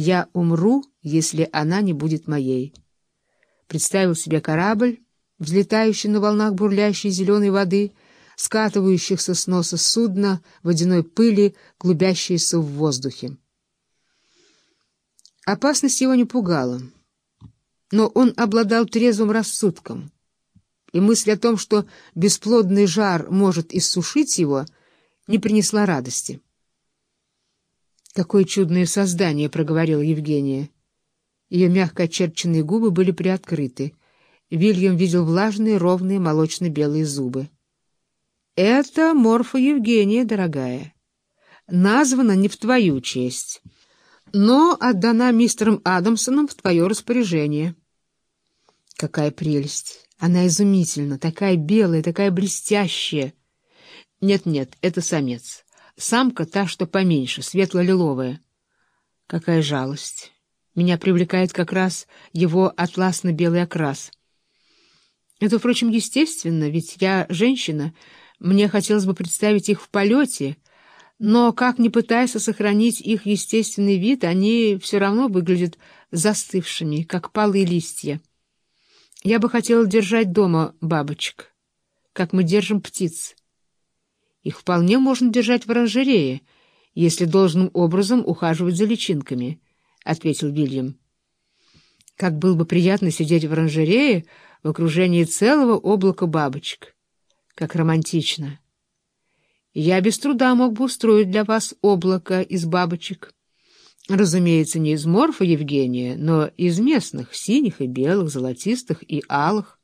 «Я умру, если она не будет моей». Представил себе корабль, взлетающий на волнах бурлящей зеленой воды, скатывающихся с носа судна, водяной пыли, клубящейся в воздухе. Опасность его не пугала, но он обладал трезвым рассудком, и мысль о том, что бесплодный жар может иссушить его, не принесла радости. «Какое чудное создание!» — проговорила Евгения. Ее мягко очерченные губы были приоткрыты. Вильям видел влажные, ровные, молочно-белые зубы. «Это морфа Евгения, дорогая. Названа не в твою честь, но отдана мистером Адамсоном в твое распоряжение». «Какая прелесть! Она изумительна, такая белая, такая блестящая!» «Нет-нет, это самец. Самка та, что поменьше, светло-лиловая». «Какая жалость!» Меня привлекает как раз его атласно-белый окрас. Это, впрочем, естественно, ведь я женщина, мне хотелось бы представить их в полете, но, как ни пытайся сохранить их естественный вид, они все равно выглядят застывшими, как палые листья. Я бы хотела держать дома бабочек, как мы держим птиц. Их вполне можно держать в оранжерее, если должным образом ухаживать за личинками —— ответил Вильям. «Как было бы приятно сидеть в оранжерее в окружении целого облака бабочек. Как романтично! Я без труда мог бы устроить для вас облако из бабочек. Разумеется, не из морфа Евгения, но из местных, синих и белых, золотистых и алых.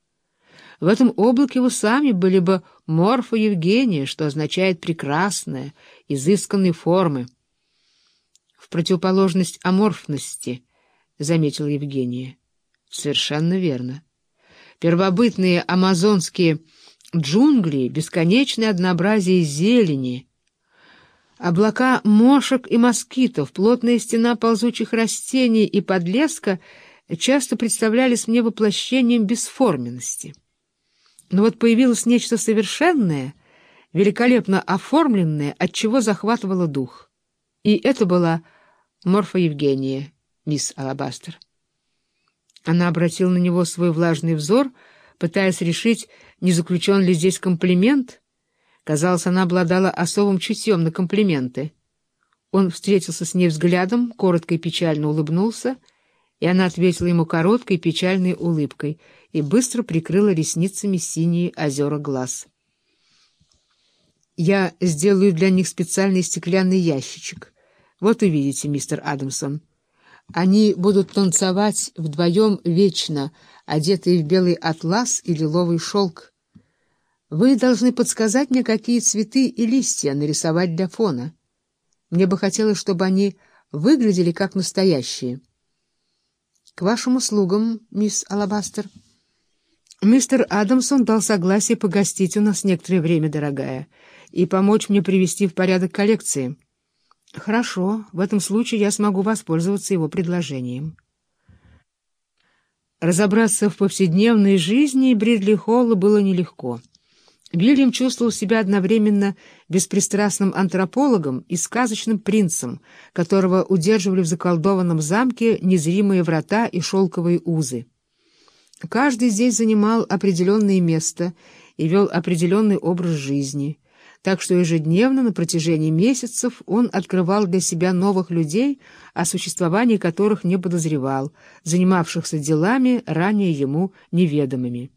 В этом облаке вы сами были бы морфа Евгения, что означает «прекрасная», изысканной формы в противоположность аморфности, — заметила Евгения. — Совершенно верно. Первобытные амазонские джунгли, бесконечное однообразие зелени, облака мошек и москитов, плотная стена ползучих растений и подлеска часто представлялись мне воплощением бесформенности. Но вот появилось нечто совершенное, великолепно оформленное, от чего захватывало дух. И это была Морфа Евгения, мисс Алабастер. Она обратила на него свой влажный взор, пытаясь решить, не заключен ли здесь комплимент. Казалось, она обладала особым чутьем на комплименты. Он встретился с ней взглядом, коротко и печально улыбнулся, и она ответила ему короткой печальной улыбкой и быстро прикрыла ресницами синие озера глаз. «Я сделаю для них специальный стеклянный ящичек». Вот увидите, мистер Адамсон. Они будут танцевать вдвоем вечно, одетые в белый атлас и лиловый шелк. Вы должны подсказать мне, какие цветы и листья нарисовать для фона. Мне бы хотелось, чтобы они выглядели как настоящие. — К вашим услугам, мисс Алабастер. Мистер Адамсон дал согласие погостить у нас некоторое время, дорогая, и помочь мне привести в порядок коллекции. Хорошо, в этом случае я смогу воспользоваться его предложением. Разобраться в повседневной жизни Бридли Холла было нелегко. Вильям чувствовал себя одновременно беспристрастным антропологом и сказочным принцем, которого удерживали в заколдованном замке незримые врата и шелковые узы. Каждый здесь занимал определенное место и вел определенный образ жизни — так что ежедневно на протяжении месяцев он открывал для себя новых людей, о существовании которых не подозревал, занимавшихся делами, ранее ему неведомыми.